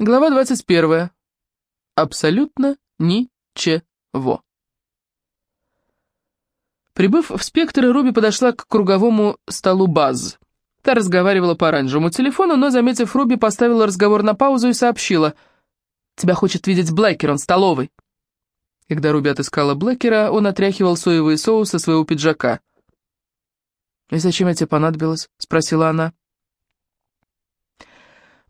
Глава 21. Абсолютно ничего. Прибыв в спектр, Руби подошла к круговому столу баз. Та разговаривала по оранжевому телефону, но, заметив Руби, поставила разговор на паузу и сообщила. «Тебя хочет видеть Блэкер, он столовый». Когда Руби отыскала Блэкера, он отряхивал соевый соус со своего пиджака. «И зачем я тебе понадобилось?» — спросила она.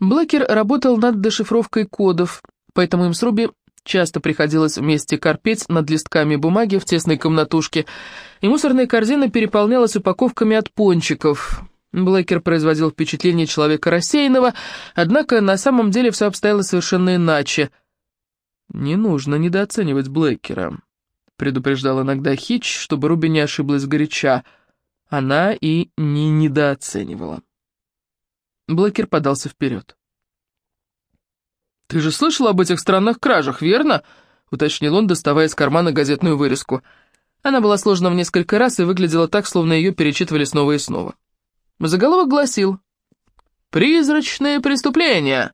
Блэкер работал над дешифровкой кодов, поэтому им с Руби часто приходилось вместе корпеть над листками бумаги в тесной комнатушке, и мусорная корзина переполнялась упаковками от пончиков. Блэкер производил впечатление человека рассеянного, однако на самом деле все обстояло совершенно иначе. «Не нужно недооценивать Блэкера», — предупреждал иногда Хич, чтобы Руби не ошиблась горяча. Она и не недооценивала. Блэкер подался вперед. «Ты же слышал об этих странных кражах, верно?» — уточнил он, доставая из кармана газетную вырезку. Она была сложена в несколько раз и выглядела так, словно ее перечитывали снова и снова. Заголовок гласил «Призрачные преступления».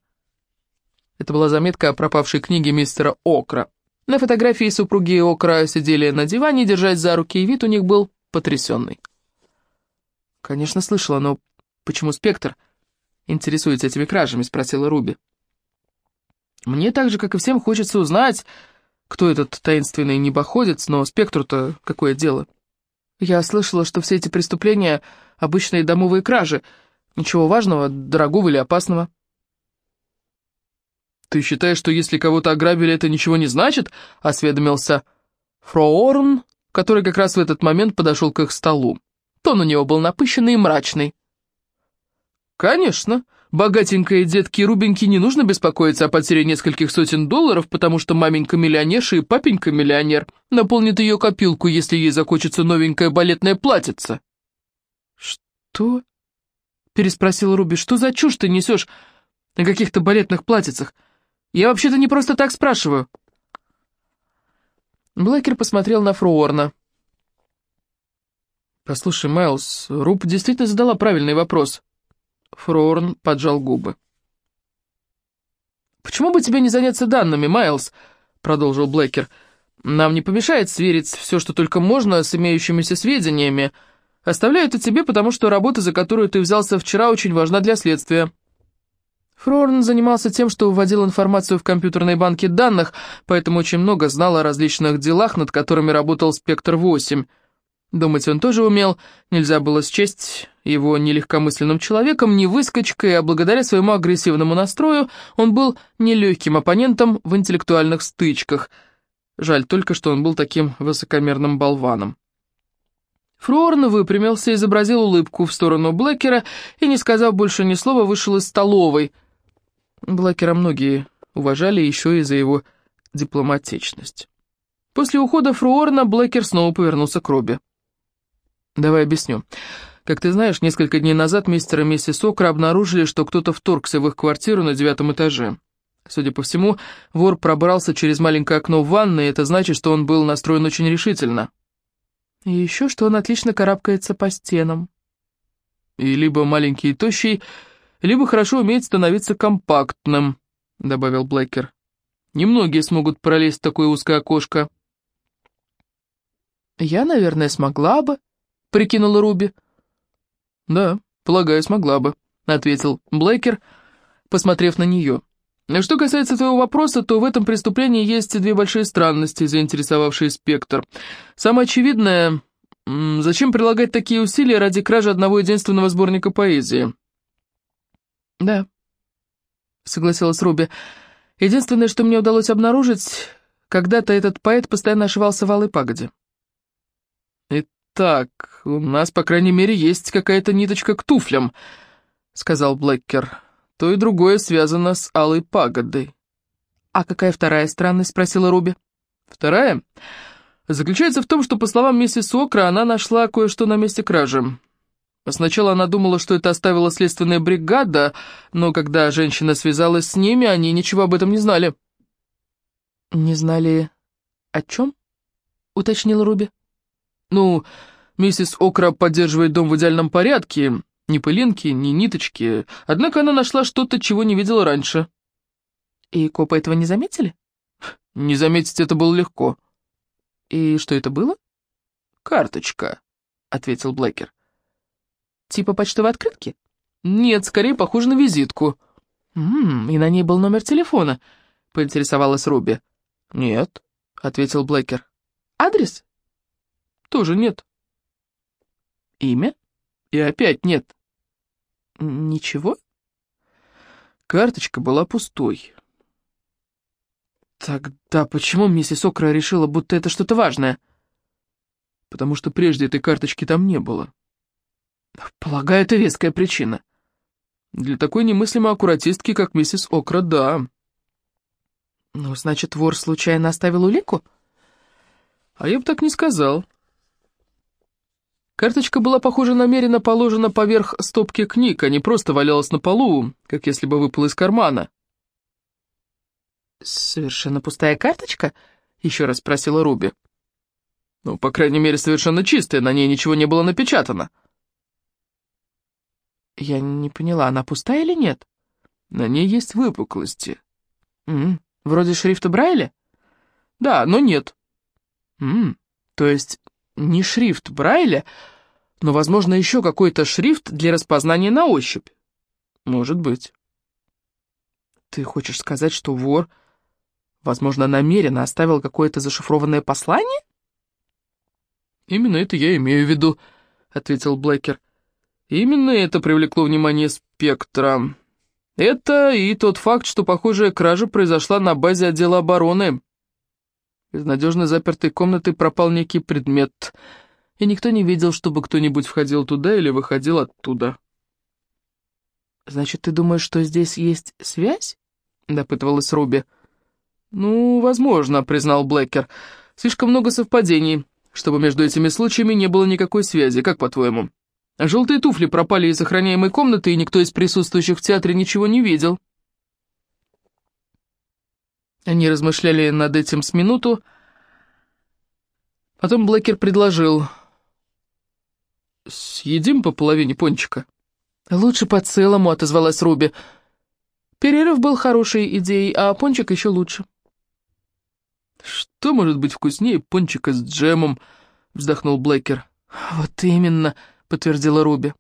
Это была заметка о пропавшей книге мистера Окра. На фотографии супруги Окра сидели на диване, держась за руки, и вид у них был потрясенный. «Конечно, слышала, но почему спектр?» Интересуется этими кражами?» — спросила Руби. «Мне так же, как и всем, хочется узнать, кто этот таинственный небоходец, но спектру-то какое дело? Я слышала, что все эти преступления — обычные домовые кражи. Ничего важного, дорогого или опасного». «Ты считаешь, что если кого-то ограбили, это ничего не значит?» — осведомился Фроорн, который как раз в этот момент подошел к их столу. Тон у него был напыщенный и мрачный. «Конечно. Богатенькой детке Рубеньке не нужно беспокоиться о потере нескольких сотен долларов, потому что маменька миллионерша и папенька миллионер наполнит ее копилку, если ей захочется новенькое балетное платьице». «Что?» — переспросил Руби. «Что за чушь ты несешь на каких-то балетных платьицах? Я вообще-то не просто так спрашиваю». Блэкер посмотрел на Фруорна. «Послушай, Майлз, Руб действительно задала правильный вопрос». Фрорн поджал губы. «Почему бы тебе не заняться данными, Майлз?» — продолжил Блэкер. «Нам не помешает сверить все, что только можно, с имеющимися сведениями. Оставляю это тебе, потому что работа, за которую ты взялся вчера, очень важна для следствия». Фрорн занимался тем, что вводил информацию в компьютерные банки данных, поэтому очень много знал о различных делах, над которыми работал «Спектр-8». Думать он тоже умел, нельзя было счесть его ни легкомысленным человеком, ни выскочкой, а благодаря своему агрессивному настрою он был нелегким оппонентом в интеллектуальных стычках. Жаль только, что он был таким высокомерным болваном. Фрорн выпрямился, изобразил улыбку в сторону Блэкера и, не сказав больше ни слова, вышел из столовой. Блэкера многие уважали еще и за его дипломатичность. После ухода Фруорна Блэкер снова повернулся к Робби. «Давай объясню. Как ты знаешь, несколько дней назад мистер и миссис Окра обнаружили, что кто-то вторгся в их квартиру на девятом этаже. Судя по всему, вор пробрался через маленькое окно в ванной, и это значит, что он был настроен очень решительно. И еще, что он отлично карабкается по стенам. И либо маленький и тощий, либо хорошо умеет становиться компактным», — добавил Блэкер. «Немногие смогут пролезть в такое узкое окошко». «Я, наверное, смогла бы», прикинула Руби. «Да, полагаю, смогла бы», — ответил Блэкер, посмотрев на нее. «Что касается твоего вопроса, то в этом преступлении есть две большие странности, заинтересовавшие спектр. Самое очевидное, зачем прилагать такие усилия ради кражи одного единственного сборника поэзии?» «Да», — согласилась Руби. «Единственное, что мне удалось обнаружить, когда-то этот поэт постоянно ошивался в Алой Пагоде». «Так, у нас, по крайней мере, есть какая-то ниточка к туфлям», — сказал Блэкер. «То и другое связано с Алой Пагодой». «А какая вторая странность?» — спросила Руби. «Вторая?» заключается в том, что, по словам миссис Окра, она нашла кое-что на месте кражи. Сначала она думала, что это оставила следственная бригада, но когда женщина связалась с ними, они ничего об этом не знали. «Не знали о чем?» — уточнила Руби. Ну, миссис Окра поддерживает дом в идеальном порядке, ни пылинки, ни ниточки, однако она нашла что-то, чего не видела раньше. И копы этого не заметили? Не заметить это было легко. И что это было? Карточка, ответил Блэкер. Типа почтовой открытки? Нет, скорее похоже на визитку. Ммм, и на ней был номер телефона, поинтересовалась Руби. Нет, ответил Блэкер. Адрес? Тоже нет. Имя? И опять нет. Ничего? Карточка была пустой. Тогда почему миссис Окра решила, будто это что-то важное? Потому что прежде этой карточки там не было. Полагаю, это веская причина. Для такой немыслимой аккуратистки, как миссис Окра, да. Ну, значит, вор случайно оставил улику? А я бы так не сказал. Карточка была, похоже, намеренно положена поверх стопки книг, а не просто валялась на полу, как если бы выпала из кармана. «Совершенно пустая карточка?» — еще раз спросила Руби. «Ну, по крайней мере, совершенно чистая, на ней ничего не было напечатано». «Я не поняла, она пустая или нет?» «На ней есть выпуклости». «М -м, «Вроде шрифта Брайля?» «Да, но нет». «М то есть не шрифт Брайля, но, возможно, еще какой-то шрифт для распознания на ощупь?» «Может быть». «Ты хочешь сказать, что вор...» Возможно, намеренно оставил какое-то зашифрованное послание? «Именно это я имею в виду», — ответил Блэкер. «Именно это привлекло внимание спектра. Это и тот факт, что похожая кража произошла на базе отдела обороны. Из надежно запертой комнаты пропал некий предмет, и никто не видел, чтобы кто-нибудь входил туда или выходил оттуда». «Значит, ты думаешь, что здесь есть связь?» — допытывалась Руби. «Ну, возможно», — признал Блэкер. «Слишком много совпадений, чтобы между этими случаями не было никакой связи, как по-твоему? Желтые туфли пропали из охраняемой комнаты, и никто из присутствующих в театре ничего не видел». Они размышляли над этим с минуту. Потом Блэкер предложил. «Съедим по половине пончика?» «Лучше по целому», — отозвалась Руби. «Перерыв был хорошей идеей, а пончик еще лучше». «Что может быть вкуснее пончика с джемом?» — вздохнул Блэкер. «Вот именно», — подтвердила Руби.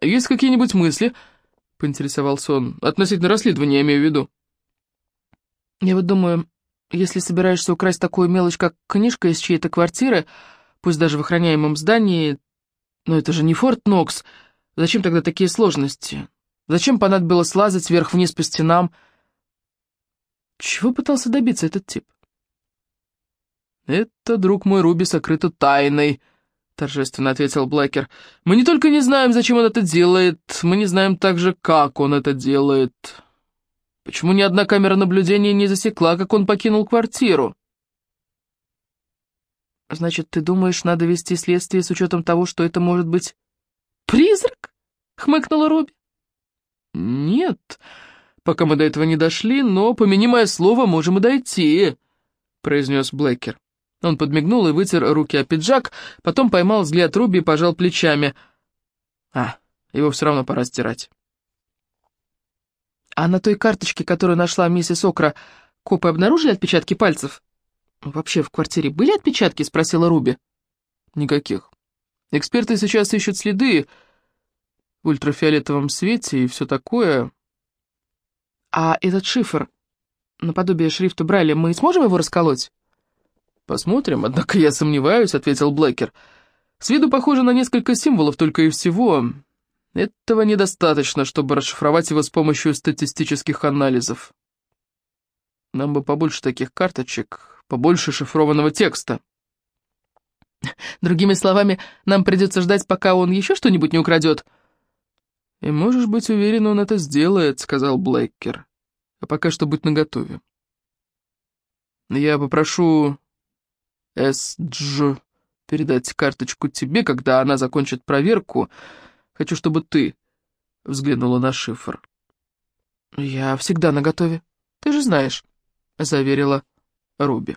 «Есть какие-нибудь мысли?» — поинтересовался он. «Относительно расследования, я имею в виду». «Я вот думаю, если собираешься украсть такую мелочь, как книжка из чьей-то квартиры, пусть даже в охраняемом здании, но это же не Форт Нокс, зачем тогда такие сложности? Зачем понадобилось лазать вверх-вниз по стенам?» Чего пытался добиться этот тип? «Это, друг мой, Руби сокрыто тайной», — торжественно ответил Блэкер. «Мы не только не знаем, зачем он это делает, мы не знаем также, как он это делает. Почему ни одна камера наблюдения не засекла, как он покинул квартиру?» «Значит, ты думаешь, надо вести следствие с учетом того, что это может быть призрак?» — хмыкнула Руби. «Нет, пока мы до этого не дошли, но, помяни мое слово, можем и дойти», — произнес Блэкер. Он подмигнул и вытер руки о пиджак, потом поймал взгляд Руби и пожал плечами. А, его все равно пора стирать. А на той карточке, которую нашла миссис Окра, копы обнаружили отпечатки пальцев? Вообще в квартире были отпечатки? Спросила Руби. Никаких. Эксперты сейчас ищут следы в ультрафиолетовом свете и все такое. А этот шифр, наподобие шрифта Брайля, мы сможем его расколоть? «Посмотрим, однако я сомневаюсь», — ответил Блэкер. «С виду похоже на несколько символов только и всего. Этого недостаточно, чтобы расшифровать его с помощью статистических анализов. Нам бы побольше таких карточек, побольше шифрованного текста». «Другими словами, нам придется ждать, пока он еще что-нибудь не украдет?» «И можешь быть уверен, он это сделает», — сказал Блэкер. «А пока что будь наготове». «Я попрошу С.Дж. передать карточку тебе, когда она закончит проверку. Хочу, чтобы ты взглянула на шифр». «Я всегда наготове, ты же знаешь», — заверила Руби.